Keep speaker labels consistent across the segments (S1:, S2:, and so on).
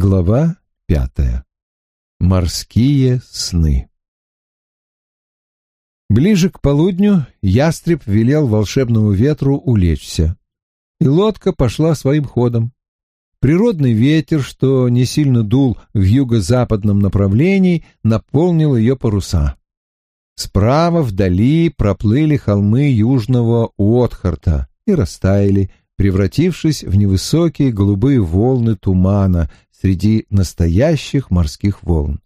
S1: Глава пятая. Морские сны. Ближе к полудню ястреб велел волшебному ветру улечься, и лодка пошла своим ходом. Природный ветер, что не сильно дул в юго-западном направлении, наполнил ее паруса. Справа вдали проплыли холмы южного Уотхарта и растаяли, превратившись в невысокие голубые волны тумана среди настоящих морских волн.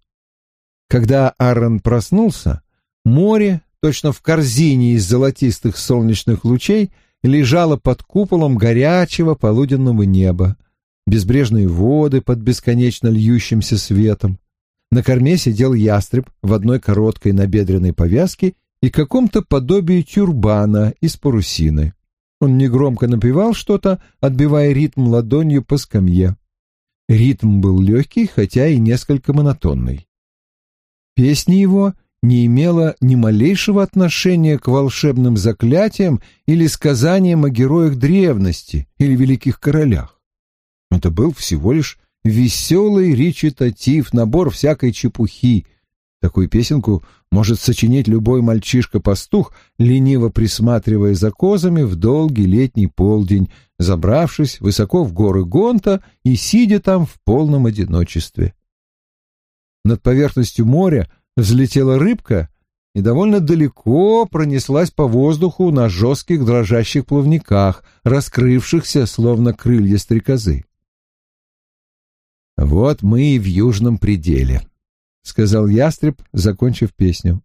S1: Когда Аарон проснулся, море, точно в корзине из золотистых солнечных лучей, лежало под куполом горячего полуденного неба, безбрежные воды под бесконечно льющимся светом. На корме сидел ястреб в одной короткой набедренной повязке и каком-то подобии тюрбана из парусины. Он негромко напевал что-то, отбивая ритм ладонью по скамье. Ритм был легкий, хотя и несколько монотонный. Песня его не имела ни малейшего отношения к волшебным заклятиям или сказаниям о героях древности или великих королях. Это был всего лишь веселый речитатив, набор всякой чепухи. Такую песенку может сочинить любой мальчишка-пастух, лениво присматривая за козами в долгий летний полдень, забравшись высоко в горы Гонта и сидя там в полном одиночестве. Над поверхностью моря взлетела рыбка и довольно далеко пронеслась по воздуху на жестких дрожащих плавниках, раскрывшихся, словно крылья стрекозы. «Вот мы и в южном пределе», — сказал ястреб, закончив песню.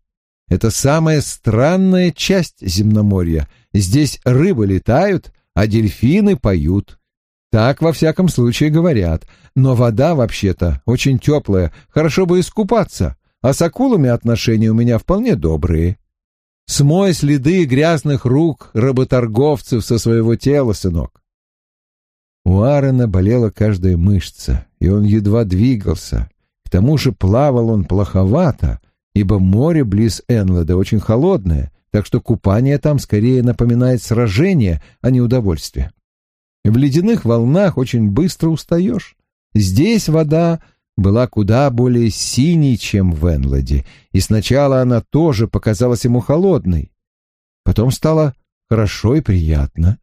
S1: «Это самая странная часть земноморья. Здесь рыбы летают, а дельфины поют. Так, во всяком случае, говорят. Но вода, вообще-то, очень теплая, хорошо бы искупаться, а с акулами отношения у меня вполне добрые. Смой следы грязных рук работорговцев со своего тела, сынок. У Аарона болела каждая мышца, и он едва двигался. К тому же плавал он плоховато, ибо море близ Энлада очень холодное, так что купание там скорее напоминает сражение, а не удовольствие. В ледяных волнах очень быстро устаешь. Здесь вода была куда более синей, чем в Энладе, и сначала она тоже показалась ему холодной. Потом стало хорошо и приятно.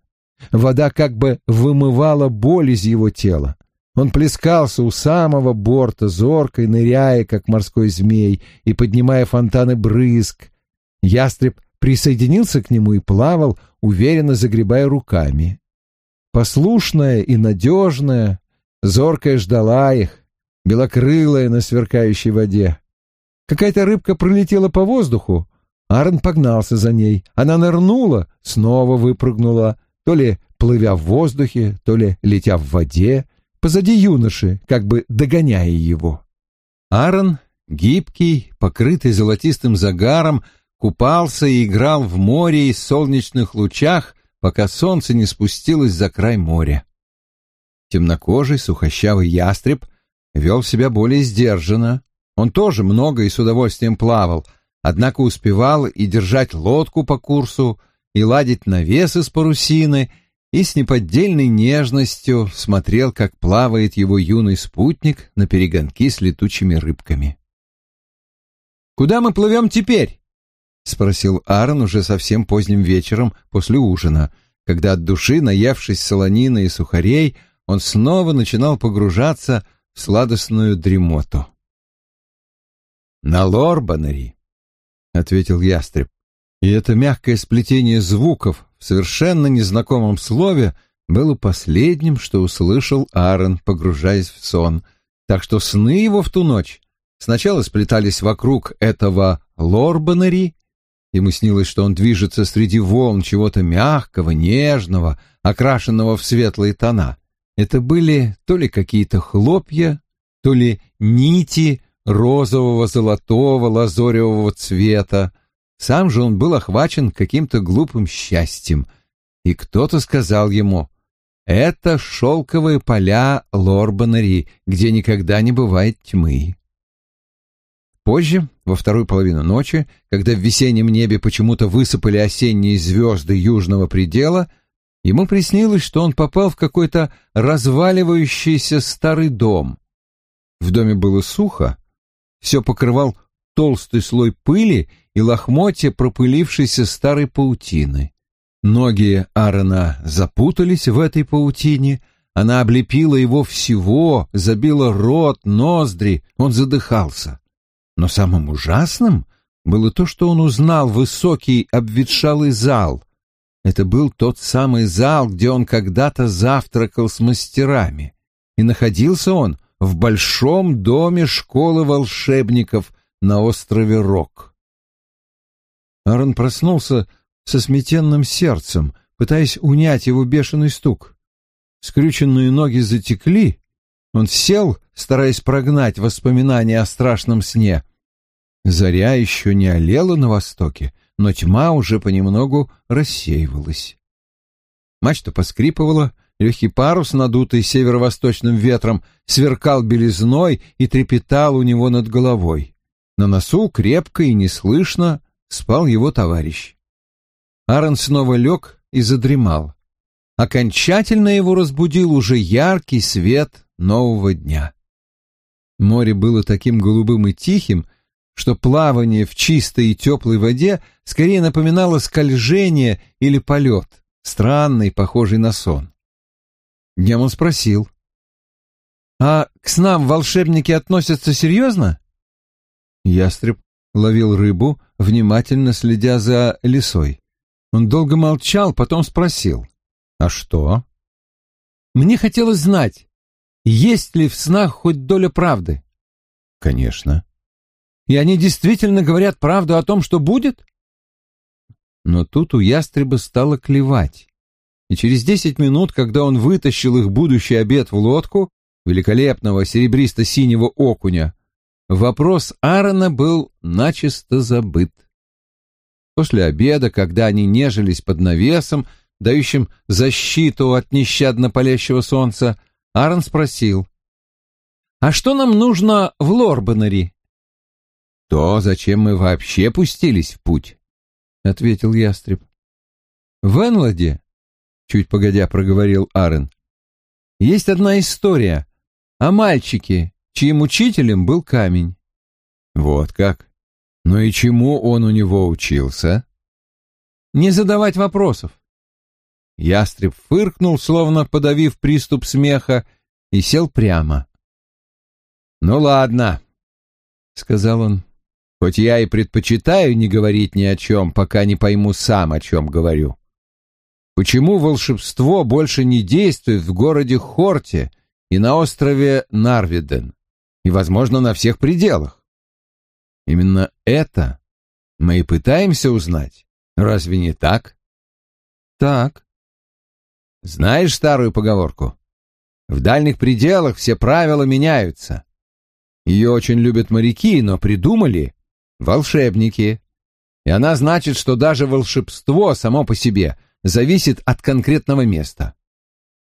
S1: Вода как бы вымывала боль из его тела. Он плескался у самого борта, зоркой ныряя, как морской змей, и поднимая фонтаны брызг. Ястреб присоединился к нему и плавал, уверенно загребая руками. Послушная и надежная, зоркая ждала их, белокрылая на сверкающей воде. Какая-то рыбка пролетела по воздуху, Аарон погнался за ней. Она нырнула, снова выпрыгнула, то ли плывя в воздухе, то ли летя в воде, позади юноши, как бы догоняя его. Аарон, гибкий, покрытый золотистым загаром, купался и играл в море и солнечных лучах, пока солнце не спустилось за край моря. Темнокожий, сухощавый ястреб вел себя более сдержанно. Он тоже много и с удовольствием плавал, однако успевал и держать лодку по курсу, и ладить навес из парусины, и с неподдельной нежностью смотрел, как плавает его юный спутник на перегонки с летучими рыбками. «Куда мы плывем теперь?» — спросил Аарон уже совсем поздним вечером после ужина, когда от души, наявшись солонины и сухарей, он снова начинал погружаться в сладостную дремоту. «На Лорбанери», — ответил ястреб, и это мягкое сплетение звуков в совершенно незнакомом слове было последним, что услышал Аарон, погружаясь в сон, так что сны его в ту ночь сначала сплетались вокруг этого Лорбанери, Ему снилось, что он движется среди волн чего-то мягкого, нежного, окрашенного в светлые тона. Это были то ли какие-то хлопья, то ли нити розового, золотого, лазоревого цвета. Сам же он был охвачен каким-то глупым счастьем, и кто-то сказал ему «Это шелковые поля Лорбанари, где никогда не бывает тьмы». Позже, во вторую половину ночи, когда в весеннем небе почему-то высыпали осенние звезды южного предела, ему приснилось, что он попал в какой-то разваливающийся старый дом. в доме было сухо, все покрывал толстый слой пыли и лохмотья пропылившейся старой паутины. Ноги Аарона запутались в этой паутине, она облепила его всего, забила рот, ноздри, он задыхался. Но самым ужасным было то, что он узнал высокий обветшалый зал. Это был тот самый зал, где он когда-то завтракал с мастерами. И находился он в большом доме школы волшебников на острове Рок. Аарон проснулся со сметенным сердцем, пытаясь унять его бешеный стук. Скрюченные ноги затекли, он сел, стараясь прогнать воспоминания о страшном сне. Заря еще не олела на востоке, но тьма уже понемногу рассеивалась. Мачта поскрипывала, легкий парус, надутый северо-восточным ветром, сверкал белизной и трепетал у него над головой. На носу крепко и неслышно спал его товарищ. Аарон снова лег и задремал. Окончательно его разбудил уже яркий свет нового дня. Море было таким голубым и тихим, что плавание в чистой и теплой воде скорее напоминало скольжение или полет, странный, похожий на сон. Днем он спросил. «А к снам волшебники относятся серьезно?» Ястреб ловил рыбу, внимательно следя за лисой. Он долго молчал, потом спросил. «А что?» «Мне хотелось знать, есть ли в снах хоть доля правды?» «Конечно». «И они действительно говорят правду о том, что будет?» Но тут у ястреба стало клевать. И через десять минут, когда он вытащил их будущий обед в лодку, великолепного серебристо-синего окуня, вопрос Аарона был начисто забыт. После обеда, когда они нежились под навесом, дающим защиту от нещадно палящего солнца, Аарон спросил, «А что нам нужно в Лорбанере?» «То, зачем мы вообще пустились в путь», — ответил ястреб. «В Энладе», — чуть погодя проговорил Аарон, — «есть одна история о мальчике, чьим учителем был камень». «Вот как? Ну и чему он у него учился?» «Не задавать вопросов». Ястреб фыркнул, словно подавив приступ смеха, и сел прямо. «Ну ладно», — сказал он, — «хоть я и предпочитаю не говорить ни о чем, пока не пойму сам, о чем говорю. Почему волшебство больше не действует в городе Хорте и на острове Нарвиден, и, возможно, на всех пределах? Именно это мы и пытаемся узнать. Разве не так? Так. Знаешь старую поговорку? В дальних пределах все правила меняются. Ее очень любят моряки, но придумали волшебники. И она значит, что даже волшебство само по себе зависит от конкретного места.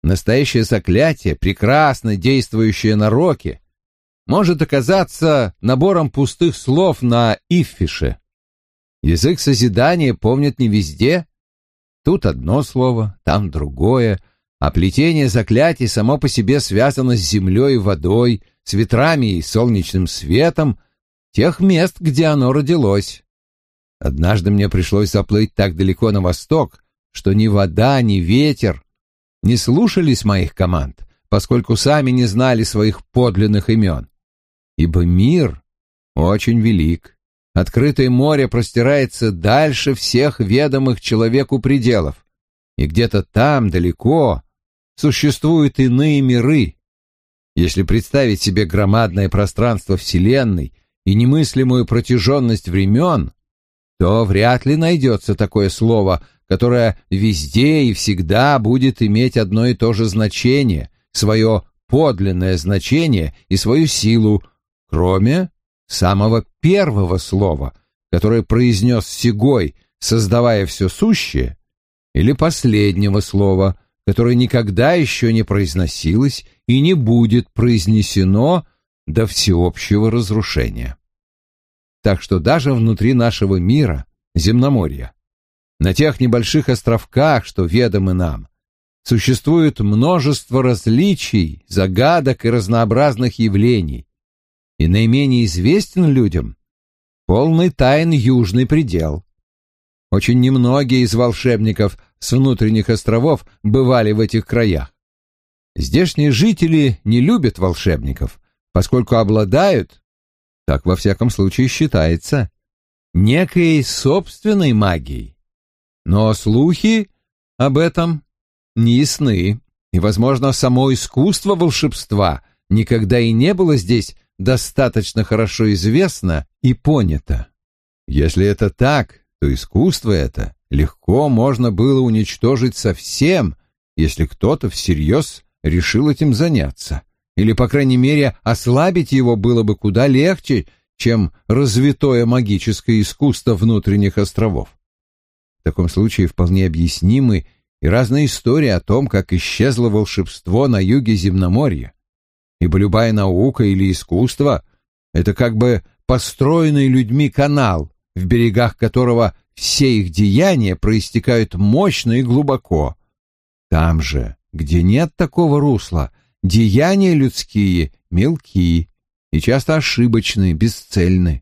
S1: Настоящее заклятие, прекрасно действующее на роке, может оказаться набором пустых слов на иффише. Язык созидания помнит не везде. Тут одно слово, там другое, а плетение заклятий само по себе связано с землей и водой, с ветрами и солнечным светом тех мест, где оно родилось. Однажды мне пришлось заплыть так далеко на восток, что ни вода, ни ветер не слушались моих команд, поскольку сами не знали своих подлинных имен ибо мир очень велик. Открытое море простирается дальше всех ведомых человеку пределов, и где-то там, далеко, существуют иные миры. Если представить себе громадное пространство Вселенной и немыслимую протяженность времен, то вряд ли найдется такое слово, которое везде и всегда будет иметь одно и то же значение, свое подлинное значение и свою силу, кроме самого первого слова, которое произнес Сигой, создавая все сущее, или последнего слова, которое никогда еще не произносилось и не будет произнесено до всеобщего разрушения. Так что даже внутри нашего мира, земноморья, на тех небольших островках, что ведомы нам, существует множество различий, загадок и разнообразных явлений, и наименее известен людям, полный тайн южный предел. Очень немногие из волшебников с внутренних островов бывали в этих краях. Здешние жители не любят волшебников, поскольку обладают, так во всяком случае считается, некой собственной магией. Но слухи об этом не ясны, и, возможно, само искусство волшебства никогда и не было здесь достаточно хорошо известно и понято. Если это так, то искусство это легко можно было уничтожить совсем, если кто-то всерьез решил этим заняться. Или, по крайней мере, ослабить его было бы куда легче, чем развитое магическое искусство внутренних островов. В таком случае вполне объяснимы и разные истории о том, как исчезло волшебство на юге земноморья. Ибо любая наука или искусство — это как бы построенный людьми канал, в берегах которого все их деяния проистекают мощно и глубоко. Там же, где нет такого русла, деяния людские мелкие и часто ошибочные, бесцельны.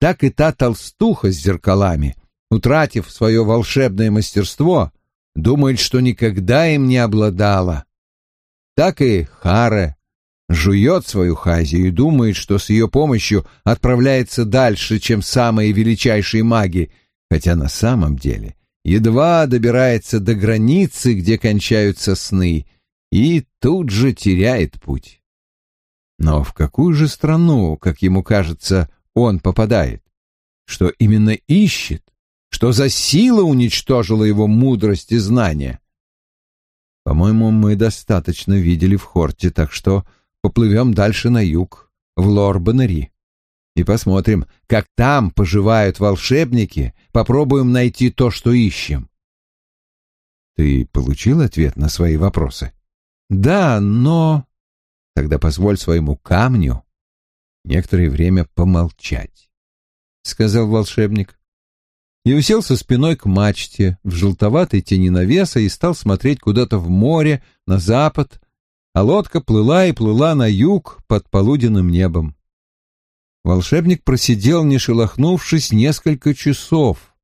S1: Так и та толстуха с зеркалами, утратив свое волшебное мастерство, думает, что никогда им не обладала. Так и Харе жует свою хазию и думает, что с ее помощью отправляется дальше, чем самые величайшие маги, хотя на самом деле едва добирается до границы, где кончаются сны, и тут же теряет путь. Но в какую же страну, как ему кажется, он попадает? Что именно ищет? Что за сила уничтожила его мудрость и знания? По-моему, мы достаточно видели в Хорте, так что поплывем дальше на юг, в Лорбанери, и посмотрим, как там поживают волшебники, попробуем найти то, что ищем. Ты получил ответ на свои вопросы? Да, но... Тогда позволь своему камню некоторое время помолчать, — сказал волшебник. И уселся спиной к мачте в желтоватой тени навеса и стал смотреть куда-то в море, на запад, а лодка плыла и плыла на юг под полуденным небом. Волшебник просидел, не шелохнувшись, несколько часов.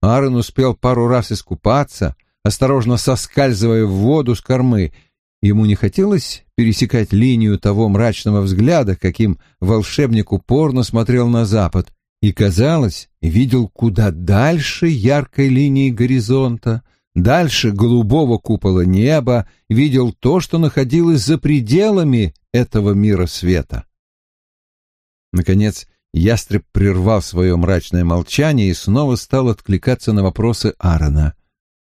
S1: Аарон успел пару раз искупаться, осторожно соскальзывая в воду с кормы. Ему не хотелось пересекать линию того мрачного взгляда, каким волшебник упорно смотрел на запад, и, казалось, видел куда дальше яркой линии горизонта, дальше голубого купола неба, видел то, что находилось за пределами этого мира света. Наконец, ястреб прервал свое мрачное молчание и снова стал откликаться на вопросы Аарона.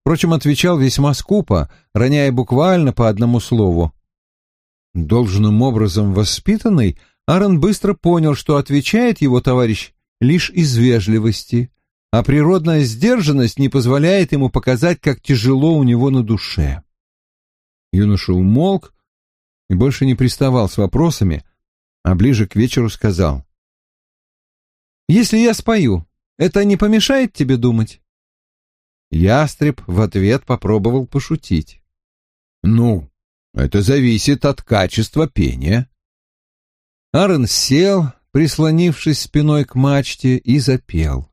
S1: Впрочем, отвечал весьма скупо, роняя буквально по одному слову. Должным образом воспитанный, Аарон быстро понял, что отвечает его товарищ лишь из вежливости — а природная сдержанность не позволяет ему показать, как тяжело у него на душе. Юноша умолк и больше не приставал с вопросами, а ближе к вечеру сказал. «Если я спою, это не помешает тебе думать?» Ястреб в ответ попробовал пошутить. «Ну, это зависит от качества пения». Аарон сел, прислонившись спиной к мачте, и запел.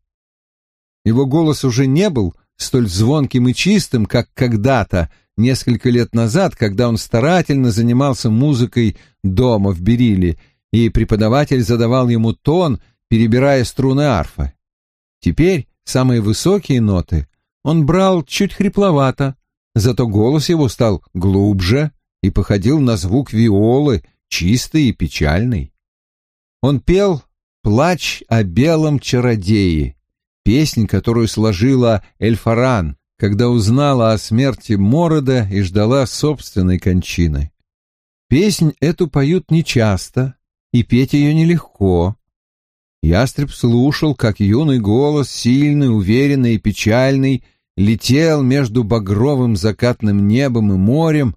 S1: Его голос уже не был столь звонким и чистым, как когда-то, несколько лет назад, когда он старательно занимался музыкой дома в Бериле, и преподаватель задавал ему тон, перебирая струны арфы. Теперь самые высокие ноты он брал чуть хрипловато, зато голос его стал глубже и походил на звук виолы, чистый и печальный. Он пел «Плач о белом чародее», песнь, которую сложила Эльфаран, когда узнала о смерти Морода и ждала собственной кончины. Песнь эту поют нечасто, и петь ее нелегко. Ястреб слушал, как юный голос, сильный, уверенный и печальный, летел между багровым закатным небом и морем,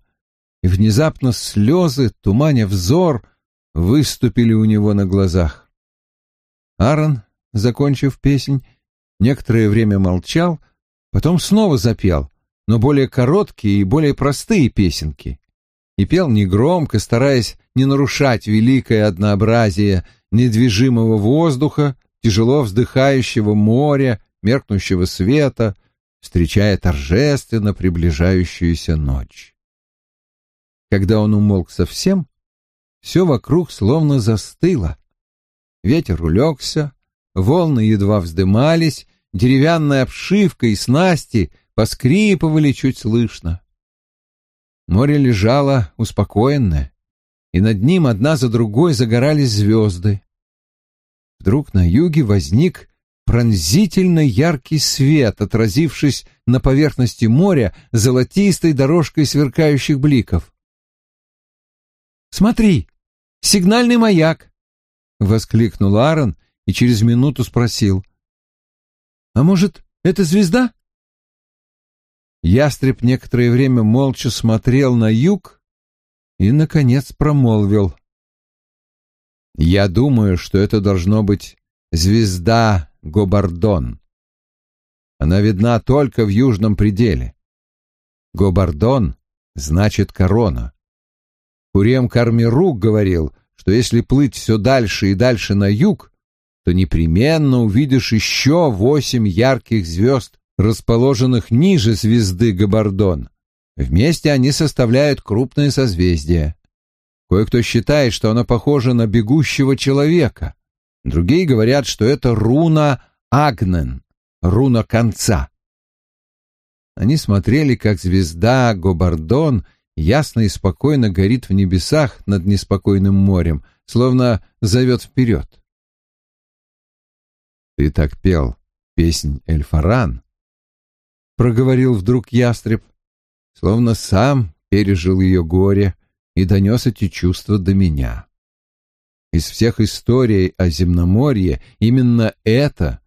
S1: и внезапно слезы, туманя взор, выступили у него на глазах. Аарон, закончив песнь, некоторое время молчал, потом снова запел, но более короткие и более простые песенки. и пел негромко, стараясь не нарушать великое однообразие недвижимого воздуха, тяжело вздыхающего моря, меркнущего света, встречая торжественно приближающуюся ночь. Когда он умолк совсем, все вокруг словно застыло. Ветер улегся, волны едва вздымались, деревянная обшивка и снасти поскрипывали чуть слышно. Море лежало успокоенное, и над ним одна за другой загорались звезды. Вдруг на юге возник пронзительно яркий свет, отразившись на поверхности моря золотистой дорожкой сверкающих бликов. «Смотри, сигнальный маяк!» — воскликнул Аарон и через минуту спросил. «А может, это звезда?» Ястреб некоторое время молча смотрел на юг и, наконец, промолвил. «Я думаю, что это должно быть звезда Гобардон. Она видна только в южном пределе. Гобардон значит корона. Курем Кармирук говорил, что если плыть все дальше и дальше на юг, то непременно увидишь еще восемь ярких звезд, расположенных ниже звезды Габардон. Вместе они составляют крупное созвездие. Кое-кто считает, что оно похоже на бегущего человека. Другие говорят, что это руна Агнен, руна конца. Они смотрели, как звезда Гобардон ясно и спокойно горит в небесах над неспокойным морем, словно зовет вперед. «Ты так пел песнь Эльфаран», — проговорил вдруг ястреб, словно сам пережил ее горе и донес эти чувства до меня. Из всех историй о земноморье именно это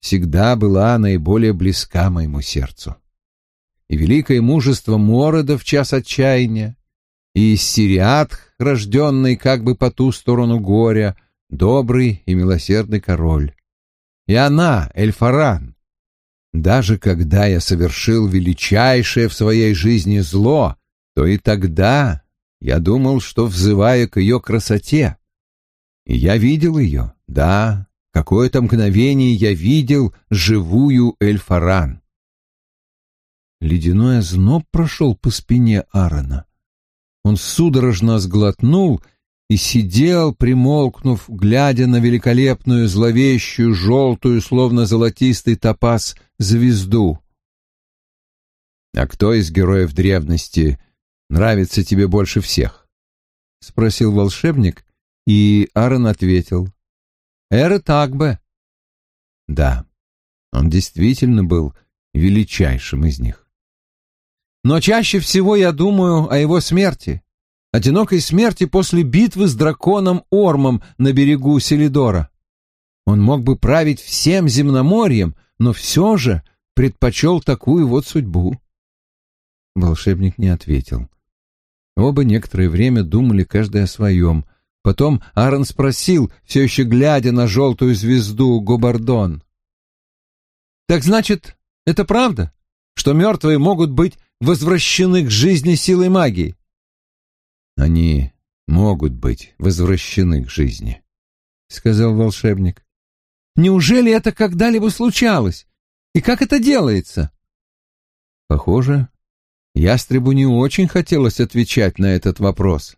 S1: всегда была наиболее близка моему сердцу. И великое мужество Морода в час отчаяния, и Сириатх, рожденный как бы по ту сторону горя, добрый и милосердный король. И она, Эльфаран, даже когда я совершил величайшее в своей жизни зло, то и тогда я думал, что взывая к ее красоте. И я видел ее, да, какое-то мгновение я видел живую Эльфаран. Ледяной озноб прошел по спине Аарона. Он судорожно сглотнул и сидел, примолкнув, глядя на великолепную, зловещую, желтую, словно золотистый топаз, звезду. «А кто из героев древности нравится тебе больше всех?» — спросил волшебник, и Аарон ответил. «Эра Тагбе». Да, он действительно был величайшим из них. Но чаще всего я думаю о его смерти, одинокой смерти после битвы с драконом Ормом на берегу Селидора. Он мог бы править всем земноморьем, но все же предпочел такую вот судьбу. Волшебник не ответил. Оба некоторое время думали каждый о своем. Потом Аарон спросил, все еще глядя на желтую звезду Гобардон. «Так значит, это правда, что мертвые могут быть возвращены к жизни силой магии?»
S2: «Они могут быть возвращены к жизни», — сказал волшебник.
S1: «Неужели это когда-либо случалось? И как это делается?»
S2: Похоже, ястребу не очень хотелось отвечать на этот вопрос.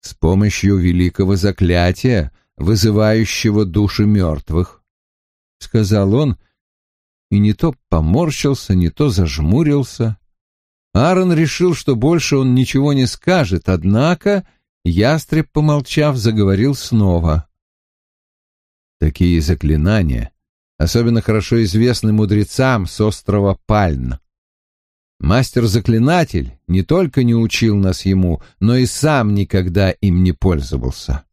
S2: «С помощью великого заклятия, вызывающего души мертвых», — сказал он, и не то поморщился, не то зажмурился. Аарон решил, что больше он ничего не скажет, однако ястреб, помолчав, заговорил снова. Такие заклинания особенно хорошо известны мудрецам с острова Пальн. Мастер-заклинатель не только не учил нас ему, но и сам никогда им не пользовался.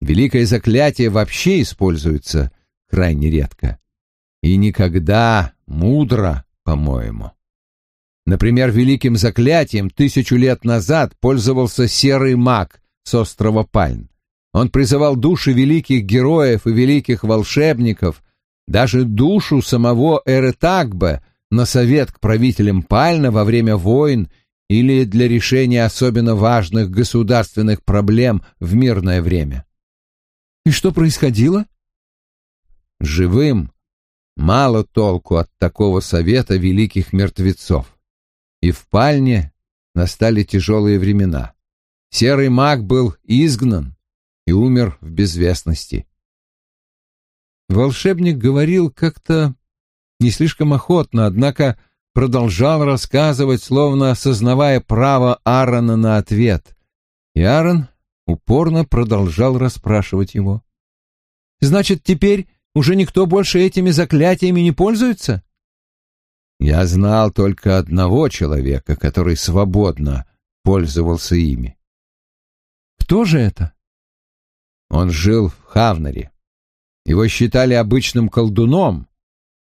S2: Великое заклятие вообще используется крайне редко. И никогда мудро, по-моему. Например, великим заклятием тысячу лет назад пользовался серый маг с острова Пальн. Он призывал души великих героев и великих волшебников, даже душу самого Эретагбе на совет к правителям Пальна во время войн или для решения особенно важных государственных проблем в мирное время.
S1: И что происходило?
S2: Живым мало толку от такого совета великих мертвецов. И в пальне настали тяжелые времена. Серый маг был изгнан и умер в безвестности. Волшебник говорил как-то не слишком охотно, однако продолжал рассказывать, словно осознавая право Аарона на ответ. И Аарон упорно продолжал расспрашивать его. «Значит, теперь уже никто больше этими заклятиями не пользуется?» Я знал только одного человека, который свободно пользовался ими.
S1: «Кто же это?»
S2: Он жил в Хавнаре. Его считали обычным колдуном,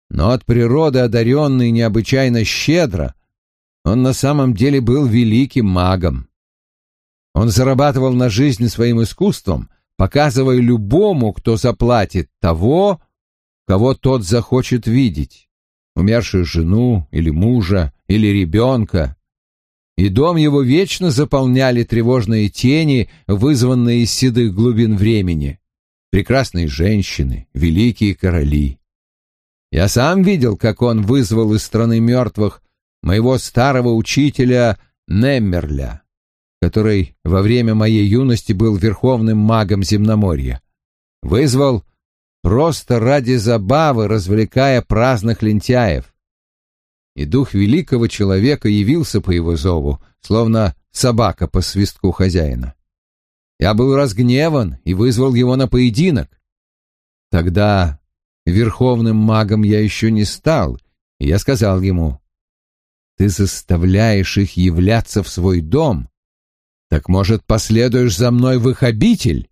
S2: но от природы одаренный необычайно щедро, он на самом деле был великим магом. Он зарабатывал на жизнь своим искусством, показывая любому, кто заплатит, того, кого тот захочет видеть, умершую жену или мужа или ребенка. И дом его вечно заполняли тревожные тени, вызванные из седых глубин времени, прекрасные женщины, великие короли. Я сам видел, как он вызвал из страны мертвых моего старого учителя Неммерля, который во время моей юности был верховным магом земноморья. Вызвал просто ради забавы, развлекая праздных лентяев. И дух великого человека явился по его зову, словно собака по свистку хозяина. Я был разгневан и вызвал его на поединок. Тогда Верховным магом я еще не стал, и я сказал ему, «Ты заставляешь их являться в свой дом, так, может, последуешь за мной в их обитель?»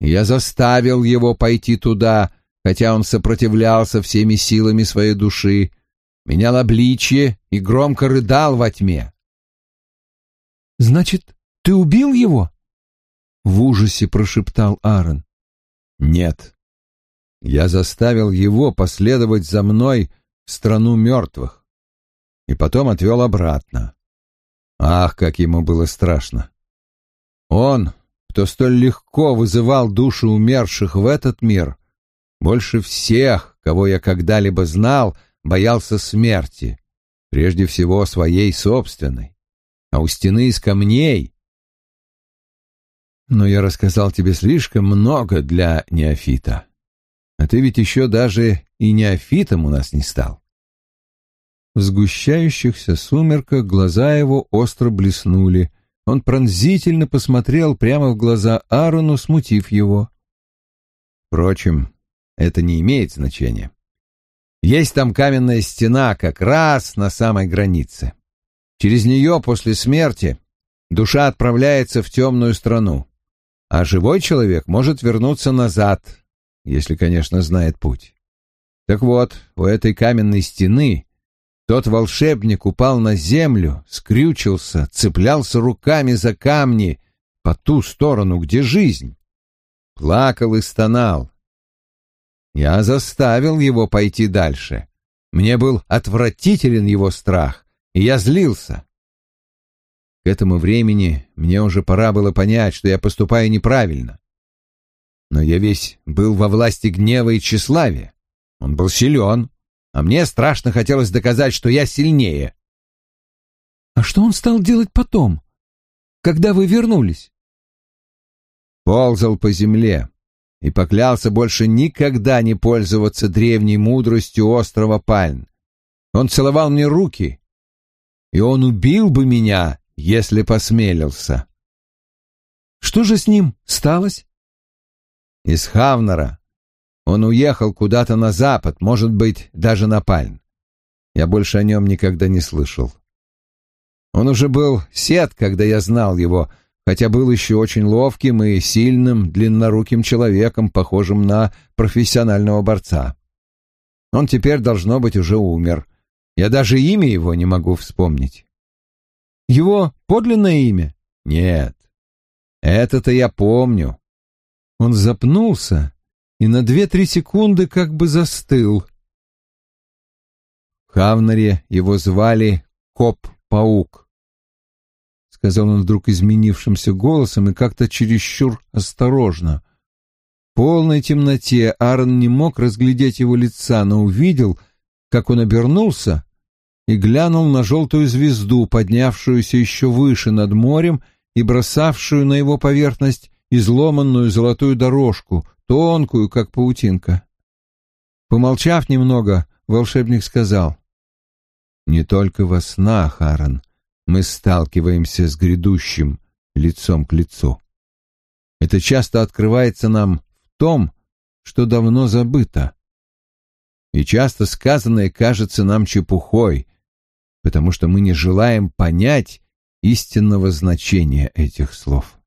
S2: Я заставил его пойти туда, хотя он сопротивлялся всеми силами своей души, менял обличье и громко рыдал во тьме.
S1: «Значит, ты убил его?» — в ужасе прошептал Аарон.
S2: «Нет, я заставил его последовать за мной в страну мертвых и потом отвел обратно. Ах, как ему было страшно! Он, кто столь легко вызывал души умерших в этот мир, больше всех, кого я когда-либо знал, боялся смерти, прежде всего своей собственной. А у стены из камней... Но я рассказал тебе слишком много для неофита. А ты ведь еще даже и неофитом у нас не стал. В сгущающихся сумерках глаза его остро блеснули. Он пронзительно посмотрел прямо в глаза Аарону, смутив его. Впрочем, это не имеет значения. Есть там каменная стена как раз на самой границе. Через нее после смерти душа отправляется в темную страну, а живой человек может вернуться назад, если, конечно, знает путь. Так вот, у этой каменной стены тот волшебник упал на землю, скрючился, цеплялся руками за камни по ту сторону, где жизнь. Плакал и стонал. Я заставил его пойти дальше. Мне был отвратителен его страх, и я злился. К этому времени мне уже пора было понять, что я поступаю неправильно но я весь был во власти гнева и тщеславия. Он был силен, а мне страшно хотелось доказать, что я сильнее.
S1: А что он стал делать потом, когда вы вернулись?
S2: Ползал по земле и поклялся больше никогда не пользоваться древней мудростью острова Пальн. Он целовал мне руки, и он убил бы меня, если посмелился.
S1: Что же с ним сталось?
S2: из Хавнера. Он уехал куда-то на запад, может быть, даже на Пальм. Я больше о нем никогда не слышал. Он уже был сед, когда я знал его, хотя был еще очень ловким и сильным, длинноруким человеком, похожим на профессионального борца. Он теперь, должно быть, уже умер. Я даже имя его не могу вспомнить.
S1: Его подлинное имя?
S2: Нет. Это-то я помню.
S1: Он запнулся и на две-три секунды как бы застыл.
S2: В Хавнаре его звали Коп-паук.
S1: сказал он вдруг изменившимся голосом и как-то чересчур осторожно. В полной темноте Аарон не мог разглядеть его лица, но увидел, как он обернулся и глянул на желтую звезду, поднявшуюся еще выше над морем и бросавшую на его поверхность изломанную золотую дорожку, тонкую, как паутинка. Помолчав немного, волшебник сказал, «Не только во снах, Аарон, мы сталкиваемся с грядущим лицом к лицу. Это часто открывается нам в том, что давно забыто. И часто сказанное кажется нам чепухой, потому что мы не желаем понять истинного значения этих слов.